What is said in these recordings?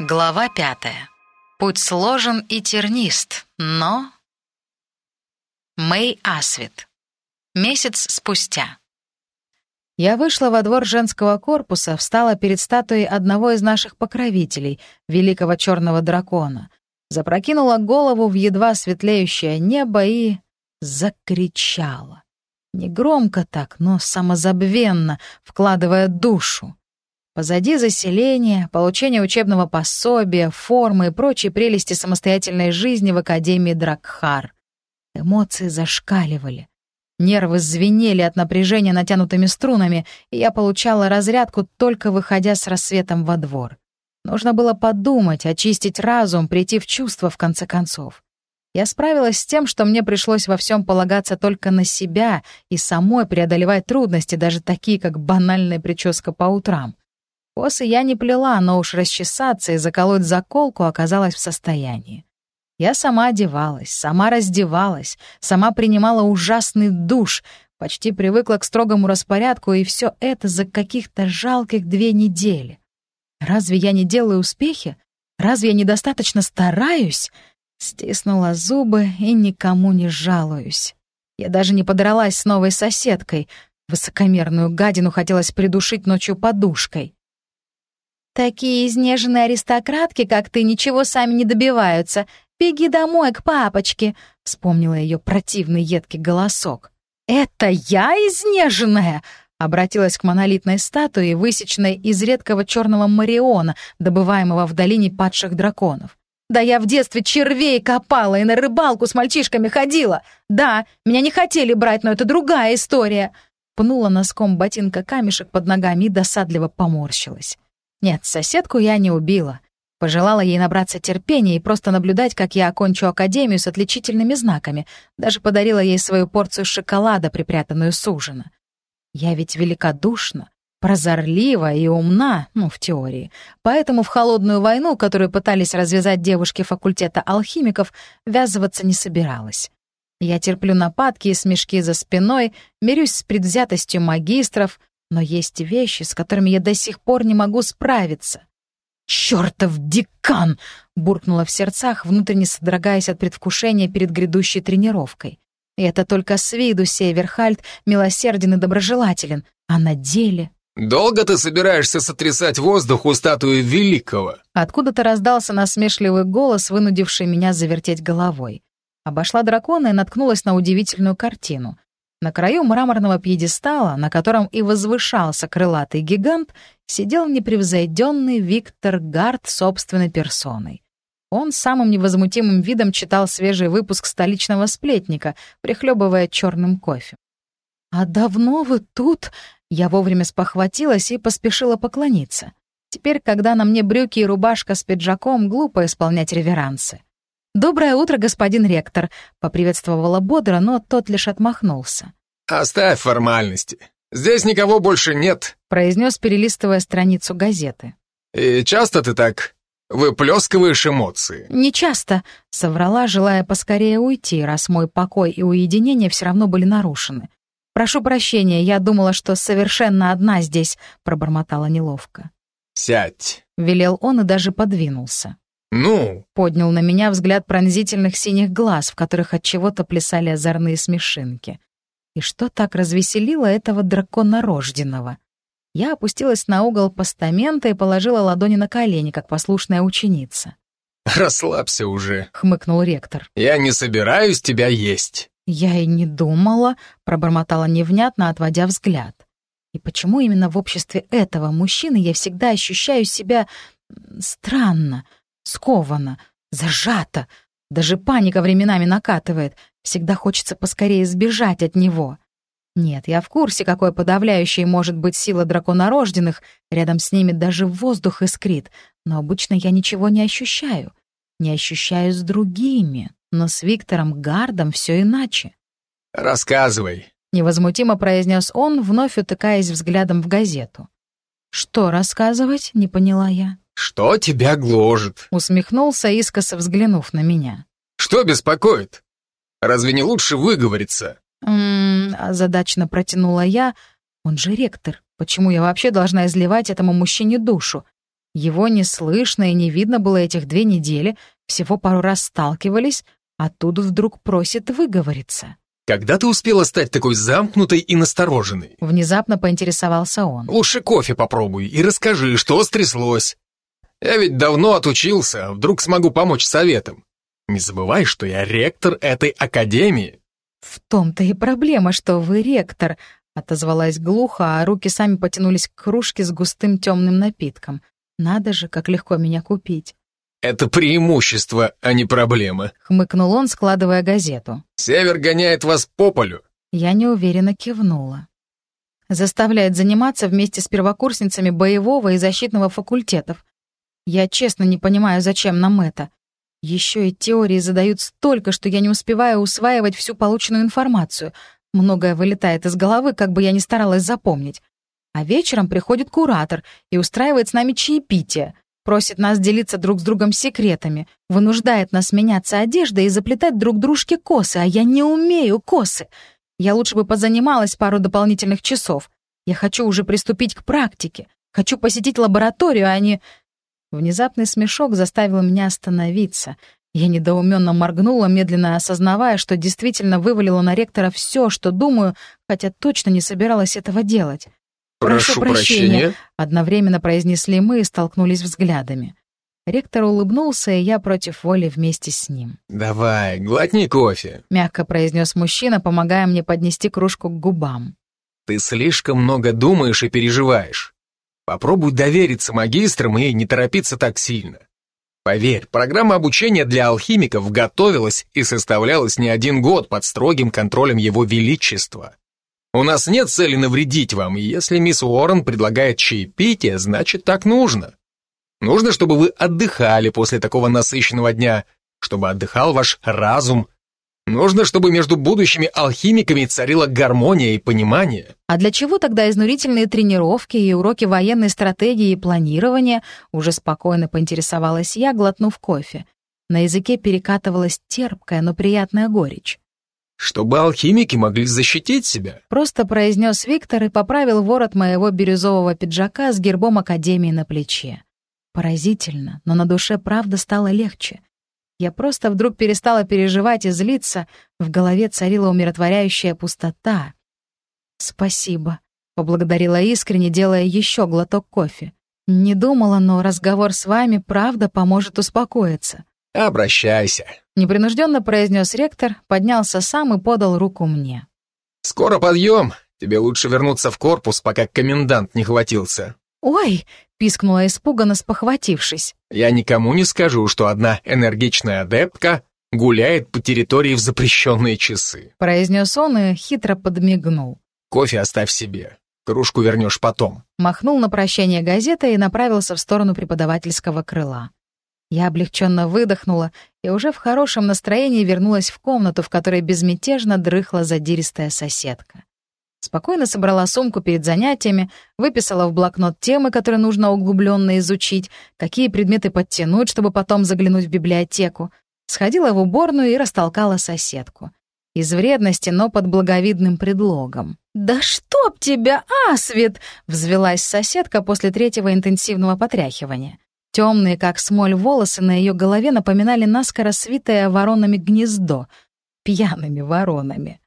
Глава пятая. Путь сложен и тернист, но... Мэй Асвит. Месяц спустя. Я вышла во двор женского корпуса, встала перед статуей одного из наших покровителей, великого черного дракона, запрокинула голову в едва светлеющее небо и... закричала. Не громко так, но самозабвенно, вкладывая душу. Позади заселение, получение учебного пособия, формы и прочие прелести самостоятельной жизни в Академии Дракхар. Эмоции зашкаливали. Нервы звенели от напряжения натянутыми струнами, и я получала разрядку, только выходя с рассветом во двор. Нужно было подумать, очистить разум, прийти в чувство, в конце концов. Я справилась с тем, что мне пришлось во всем полагаться только на себя и самой преодолевать трудности, даже такие, как банальная прическа по утрам. Косы я не плела, но уж расчесаться и заколоть заколку оказалась в состоянии. Я сама одевалась, сама раздевалась, сама принимала ужасный душ, почти привыкла к строгому распорядку, и все это за каких-то жалких две недели. Разве я не делаю успехи? Разве я недостаточно стараюсь? Стиснула зубы и никому не жалуюсь. Я даже не подралась с новой соседкой. Высокомерную гадину хотелось придушить ночью подушкой. Такие изнеженные аристократки, как ты, ничего сами не добиваются. Беги домой к папочке», — вспомнила ее противный едкий голосок. «Это я изнеженная?» — обратилась к монолитной статуе, высеченной из редкого черного мариона, добываемого в долине падших драконов. «Да я в детстве червей копала и на рыбалку с мальчишками ходила. Да, меня не хотели брать, но это другая история». Пнула носком ботинка камешек под ногами и досадливо поморщилась. Нет, соседку я не убила. Пожелала ей набраться терпения и просто наблюдать, как я окончу академию с отличительными знаками. Даже подарила ей свою порцию шоколада, припрятанную с ужина. Я ведь великодушна, прозорлива и умна, ну, в теории. Поэтому в холодную войну, которую пытались развязать девушки факультета алхимиков, ввязываться не собиралась. Я терплю нападки и смешки за спиной, мирюсь с предвзятостью магистров, но есть вещи, с которыми я до сих пор не могу справиться. «Чёртов декан!» — буркнула в сердцах, внутренне содрогаясь от предвкушения перед грядущей тренировкой. И это только с виду Северхальд милосерден и доброжелателен, а на деле... «Долго ты собираешься сотрясать воздух у статуи Великого?» Откуда-то раздался насмешливый голос, вынудивший меня завертеть головой. Обошла дракона и наткнулась на удивительную картину. На краю мраморного пьедестала, на котором и возвышался крылатый гигант, сидел непревзойденный Виктор Гард собственной персоной. Он самым невозмутимым видом читал свежий выпуск столичного сплетника, прихлебывая черным кофе. «А давно вы тут?» Я вовремя спохватилась и поспешила поклониться. Теперь, когда на мне брюки и рубашка с пиджаком, глупо исполнять реверансы. «Доброе утро, господин ректор», — поприветствовала бодро, но тот лишь отмахнулся. «Оставь формальности. Здесь никого больше нет», — произнес, перелистывая страницу газеты. «И часто ты так выплескиваешь эмоции?» «Не часто», — соврала, желая поскорее уйти, раз мой покой и уединение все равно были нарушены. «Прошу прощения, я думала, что совершенно одна здесь», — пробормотала неловко. «Сядь», — велел он и даже подвинулся. «Ну?» — поднял на меня взгляд пронзительных синих глаз, в которых от чего-то плясали озорные смешинки. И что так развеселило этого дракона рожденного? Я опустилась на угол постамента и положила ладони на колени, как послушная ученица. «Расслабься уже», — хмыкнул ректор. «Я не собираюсь тебя есть». «Я и не думала», — пробормотала невнятно, отводя взгляд. «И почему именно в обществе этого мужчины я всегда ощущаю себя странно?» Сковано, зажато. Даже паника временами накатывает. Всегда хочется поскорее сбежать от него. Нет, я в курсе, какой подавляющей может быть сила драконорожденных. Рядом с ними даже воздух искрит. Но обычно я ничего не ощущаю. Не ощущаю с другими. Но с Виктором Гардом все иначе. «Рассказывай», — невозмутимо произнес он, вновь утыкаясь взглядом в газету. «Что рассказывать?» — не поняла я. «Что тебя гложет?» Усмехнулся, искоса взглянув на меня. «Что беспокоит? Разве не лучше выговориться?» «М-м-м», озадачно протянула я. «Он же ректор. Почему я вообще должна изливать этому мужчине душу? Его не слышно и не видно было этих две недели, всего пару раз сталкивались, а тут вдруг просит выговориться. Когда ты успела стать такой замкнутой и настороженной? Внезапно поинтересовался он. Лучше кофе попробуй и расскажи, что стряслось. Я ведь давно отучился, а вдруг смогу помочь советом. Не забывай, что я ректор этой академии. В том-то и проблема, что вы ректор, отозвалась глухо, а руки сами потянулись к кружке с густым темным напитком. Надо же, как легко меня купить. «Это преимущество, а не проблема», — хмыкнул он, складывая газету. «Север гоняет вас по полю». Я неуверенно кивнула. Заставляет заниматься вместе с первокурсницами боевого и защитного факультетов. Я честно не понимаю, зачем нам это. Еще и теории задают столько, что я не успеваю усваивать всю полученную информацию. Многое вылетает из головы, как бы я ни старалась запомнить. А вечером приходит куратор и устраивает с нами чаепитие — Просит нас делиться друг с другом секретами, вынуждает нас меняться одеждой и заплетать друг дружке косы, а я не умею косы. Я лучше бы позанималась пару дополнительных часов. Я хочу уже приступить к практике. Хочу посетить лабораторию, а не... Внезапный смешок заставил меня остановиться. Я недоуменно моргнула, медленно осознавая, что действительно вывалила на ректора все, что думаю, хотя точно не собиралась этого делать. «Прошу, прощения», — одновременно произнесли мы и столкнулись взглядами. Ректор улыбнулся, и я против воли вместе с ним. «Давай, глотни кофе», — мягко произнес мужчина, помогая мне поднести кружку к губам. «Ты слишком много думаешь и переживаешь. Попробуй довериться магистрам и не торопиться так сильно. Поверь, программа обучения для алхимиков готовилась и составлялась не один год под строгим контролем Его Величества. У нас нет цели навредить вам, и если мисс Уоррен предлагает чаепитие, значит так нужно. Нужно, чтобы вы отдыхали после такого насыщенного дня, чтобы отдыхал ваш разум. Нужно, чтобы между будущими алхимиками царила гармония и понимание. А для чего тогда изнурительные тренировки и уроки военной стратегии и планирования? Уже спокойно поинтересовалась я, глотнув кофе. На языке перекатывалась терпкая, но приятная горечь. «Чтобы алхимики могли защитить себя», — просто произнес Виктор и поправил ворот моего бирюзового пиджака с гербом Академии на плече. Поразительно, но на душе правда стало легче. Я просто вдруг перестала переживать и злиться, в голове царила умиротворяющая пустота. «Спасибо», — поблагодарила искренне, делая еще глоток кофе. «Не думала, но разговор с вами правда поможет успокоиться». «Обращайся», Непринужденно произнес ректор, поднялся сам и подал руку мне. «Скоро подъем. Тебе лучше вернуться в корпус, пока комендант не хватился». «Ой!» — пискнула испуганно, спохватившись. «Я никому не скажу, что одна энергичная адептка гуляет по территории в запрещенные часы», — произнес он и хитро подмигнул. «Кофе оставь себе. Кружку вернешь потом». Махнул на прощание газетой и направился в сторону преподавательского крыла. Я облегченно выдохнула и уже в хорошем настроении вернулась в комнату, в которой безмятежно дрыхла задиристая соседка. Спокойно собрала сумку перед занятиями, выписала в блокнот темы, которые нужно углубленно изучить, какие предметы подтянуть, чтобы потом заглянуть в библиотеку. Сходила в уборную и растолкала соседку. Из вредности, но под благовидным предлогом. «Да чтоб тебя, Асвит!» — взвелась соседка после третьего интенсивного потряхивания. Темные, как смоль, волосы на ее голове напоминали наскоро свитое воронами гнездо. Пьяными воронами.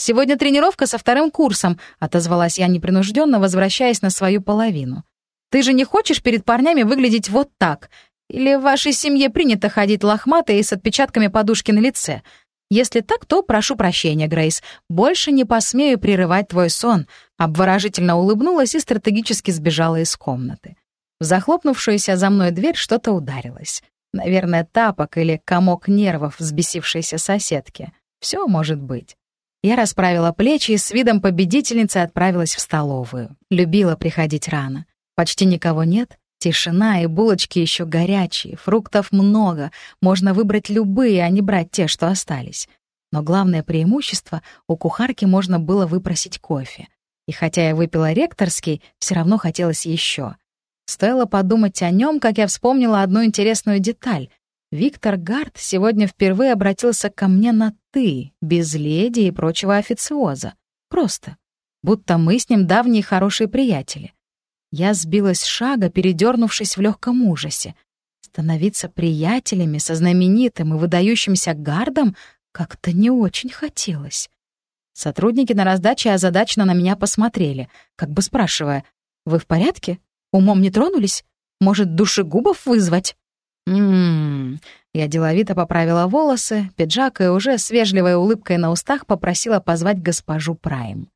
«Сегодня тренировка со вторым курсом», — отозвалась я непринужденно, возвращаясь на свою половину. «Ты же не хочешь перед парнями выглядеть вот так? Или в вашей семье принято ходить лохматой и с отпечатками подушки на лице? Если так, то прошу прощения, Грейс. Больше не посмею прерывать твой сон», — обворожительно улыбнулась и стратегически сбежала из комнаты. В захлопнувшуюся за мной дверь что-то ударилось. Наверное, тапок или комок нервов взбесившейся соседки. Все может быть. Я расправила плечи и с видом победительницы отправилась в столовую. Любила приходить рано. Почти никого нет, тишина и булочки еще горячие, фруктов много, можно выбрать любые, а не брать те, что остались. Но главное преимущество — у кухарки можно было выпросить кофе. И хотя я выпила ректорский, все равно хотелось еще. Стоило подумать о нем, как я вспомнила одну интересную деталь. Виктор Гард сегодня впервые обратился ко мне на «ты», без леди и прочего официоза. Просто. Будто мы с ним давние хорошие приятели. Я сбилась с шага, передернувшись в легком ужасе. Становиться приятелями со знаменитым и выдающимся гардом как-то не очень хотелось. Сотрудники на раздаче озадаченно на меня посмотрели, как бы спрашивая, «Вы в порядке? Умом не тронулись? Может, душегубов вызвать?» «Ммм...» Я деловито поправила волосы, пиджак и уже с вежливой улыбкой на устах попросила позвать госпожу Прайм.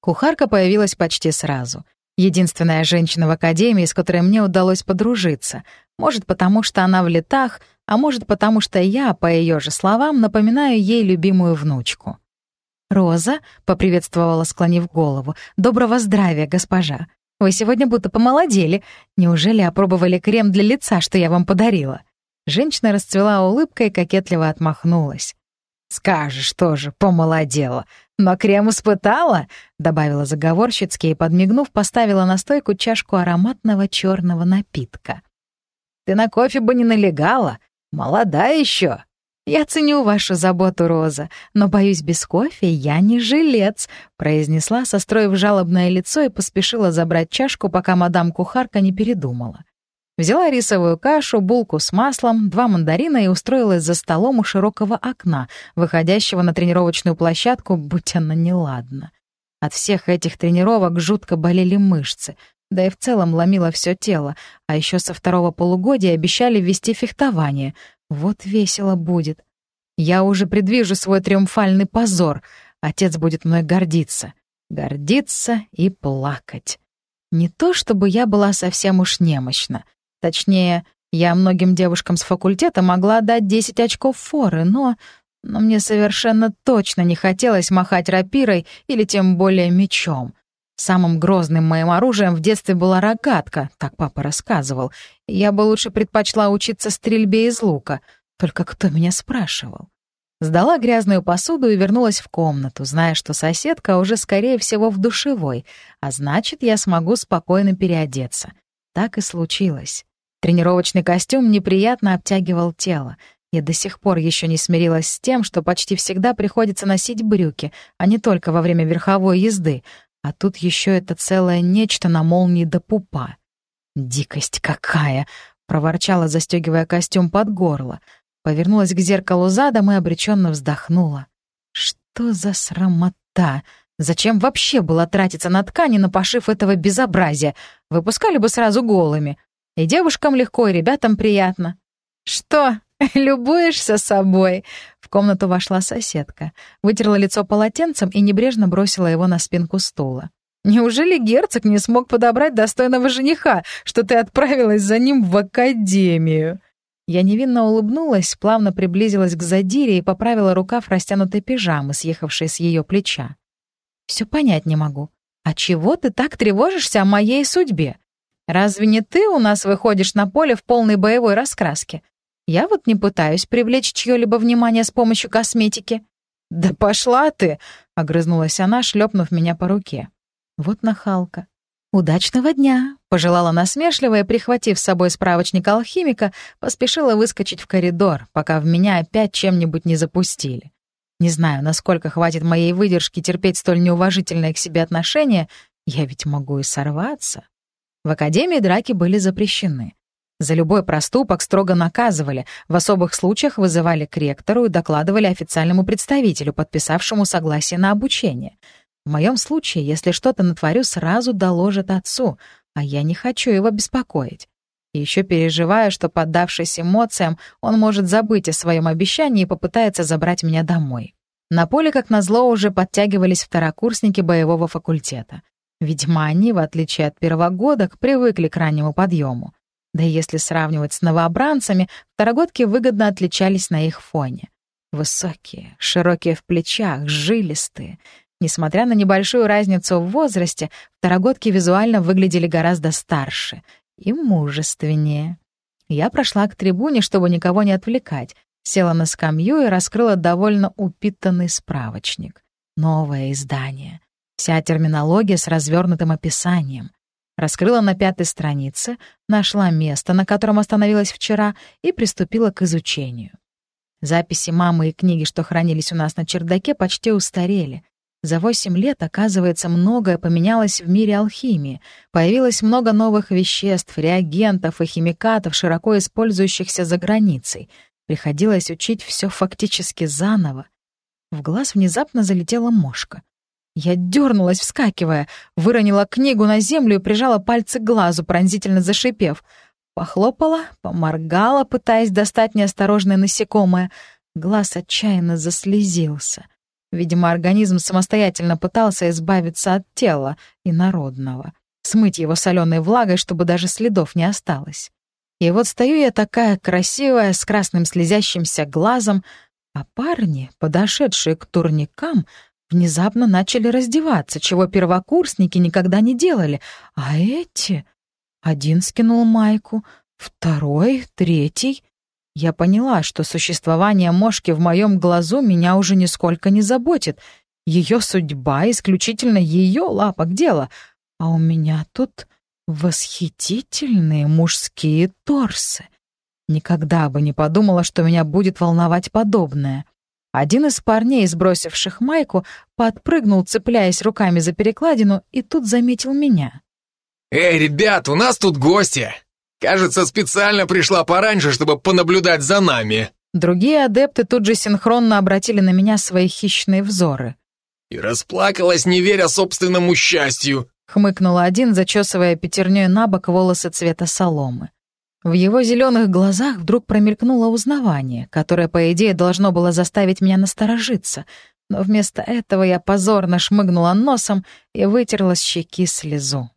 Кухарка появилась почти сразу. Единственная женщина в академии, с которой мне удалось подружиться. Может, потому что она в летах, а может, потому что я, по ее же словам, напоминаю ей любимую внучку. «Роза», — поприветствовала, склонив голову, — «доброго здравия, госпожа. Вы сегодня будто помолодели. Неужели опробовали крем для лица, что я вам подарила?» Женщина расцвела улыбкой и кокетливо отмахнулась. «Скажешь тоже, помолодела. Но крем испытала?» — добавила заговорщицки и, подмигнув, поставила на стойку чашку ароматного черного напитка. «Ты на кофе бы не налегала. Молода еще. «Я ценю вашу заботу, Роза, но, боюсь, без кофе я не жилец», — произнесла, состроив жалобное лицо и поспешила забрать чашку, пока мадам-кухарка не передумала. Взяла рисовую кашу, булку с маслом, два мандарина и устроилась за столом у широкого окна, выходящего на тренировочную площадку, будь она неладна. От всех этих тренировок жутко болели мышцы, да и в целом ломило все тело, а еще со второго полугодия обещали ввести фехтование — вот весело будет. Я уже предвижу свой триумфальный позор. Отец будет мной гордиться. Гордиться и плакать. Не то чтобы я была совсем уж немощна. Точнее, я многим девушкам с факультета могла дать 10 очков форы, но... Но мне совершенно точно не хотелось махать рапирой или тем более мечом. Самым грозным моим оружием в детстве была рогатка, так папа рассказывал. Я бы лучше предпочла учиться стрельбе из лука. Только кто меня спрашивал? Сдала грязную посуду и вернулась в комнату, зная, что соседка уже, скорее всего, в душевой, а значит, я смогу спокойно переодеться. Так и случилось. Тренировочный костюм неприятно обтягивал тело. Я до сих пор еще не смирилась с тем, что почти всегда приходится носить брюки, а не только во время верховой езды — а тут еще это целое нечто на молнии до пупа. «Дикость какая!» — проворчала, застегивая костюм под горло. Повернулась к зеркалу задом и обреченно вздохнула. «Что за срамота! Зачем вообще было тратиться на ткани на пошив этого безобразия? Выпускали бы сразу голыми. И девушкам легко, и ребятам приятно». «Что, любуешься собой?» В комнату вошла соседка, вытерла лицо полотенцем и небрежно бросила его на спинку стула. «Неужели герцог не смог подобрать достойного жениха, что ты отправилась за ним в академию?» Я невинно улыбнулась, плавно приблизилась к задире и поправила рукав растянутой пижамы, съехавшей с ее плеча. «Все понять не могу. А чего ты так тревожишься о моей судьбе? Разве не ты у нас выходишь на поле в полной боевой раскраске? Я вот не пытаюсь привлечь чье-либо внимание с помощью косметики». «Да пошла ты!» — огрызнулась она, шлепнув меня по руке. Вот нахалка. «Удачного дня!» — пожелала насмешливо и, прихватив с собой справочник алхимика, поспешила выскочить в коридор, пока в меня опять чем-нибудь не запустили. Не знаю, насколько хватит моей выдержки терпеть столь неуважительное к себе отношение, я ведь могу и сорваться. В академии драки были запрещены. За любой проступок строго наказывали, в особых случаях вызывали к ректору и докладывали официальному представителю, подписавшему согласие на обучение. В моем случае, если что-то натворю, сразу доложат отцу, а я не хочу его беспокоить. И еще переживаю, что, поддавшись эмоциям, он может забыть о своем обещании и попытается забрать меня домой. На поле, как назло, уже подтягивались второкурсники боевого факультета. Видимо, они, в отличие от первогодок, привыкли к раннему подъему. Да и если сравнивать с новообранцами, второгодки выгодно отличались на их фоне. Высокие, широкие в плечах, жилистые. Несмотря на небольшую разницу в возрасте, второгодки визуально выглядели гораздо старше и мужественнее. Я прошла к трибуне, чтобы никого не отвлекать, села на скамью и раскрыла довольно упитанный справочник. Новое издание. Вся терминология с развернутым описанием. Раскрыла на пятой странице, нашла место, на котором остановилась вчера, и приступила к изучению. Записи мамы и книги, что хранились у нас на чердаке, почти устарели. За восемь лет, оказывается, многое поменялось в мире алхимии. Появилось много новых веществ, реагентов и химикатов, широко использующихся за границей. Приходилось учить все фактически заново. В глаз внезапно залетела мошка. Я дернулась, вскакивая, выронила книгу на землю и прижала пальцы к глазу, пронзительно зашипев. Похлопала, поморгала, пытаясь достать неосторожное насекомое. Глаз отчаянно заслезился. Видимо, организм самостоятельно пытался избавиться от тела инородного, смыть его соленой влагой, чтобы даже следов не осталось. И вот стою я такая красивая, с красным слезящимся глазом, а парни, подошедшие к турникам, внезапно начали раздеваться, чего первокурсники никогда не делали. А эти... Один скинул майку, второй, третий. Я поняла, что существование мошки в моем глазу меня уже нисколько не заботит. Ее судьба — исключительно ее лапок дело. А у меня тут восхитительные мужские торсы. Никогда бы не подумала, что меня будет волновать подобное. Один из парней, сбросивших майку, подпрыгнул, цепляясь руками за перекладину, и тут заметил меня. «Эй, ребят, у нас тут гости! Кажется, специально пришла пораньше, чтобы понаблюдать за нами!» Другие адепты тут же синхронно обратили на меня свои хищные взоры. «И расплакалась, не веря собственному счастью!» — хмыкнул один, зачесывая пятерней на бок волосы цвета соломы. В его зеленых глазах вдруг промелькнуло узнавание, которое, по идее, должно было заставить меня насторожиться, но вместо этого я позорно шмыгнула носом и вытерла с щеки слезу.